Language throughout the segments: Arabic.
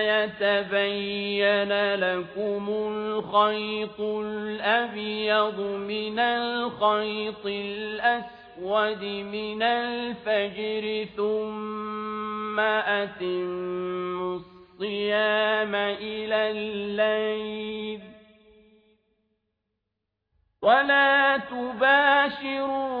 يتبين لكم الخيط الأبيض من الخيط الأسود من الفجر ثم أتموا الصيام إلى الليل ولا تباشروهن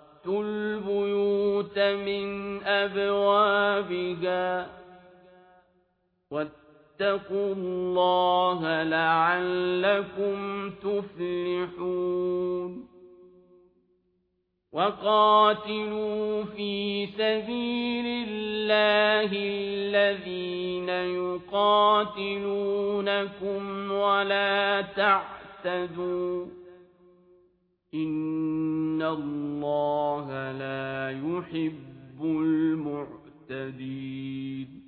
وأتوا البيوت من أبوابها واتقوا الله لعلكم تفلحون وقاتلوا في سبيل الله الذين يقاتلونكم ولا تعتدوا إن الله لا يحب المعتدين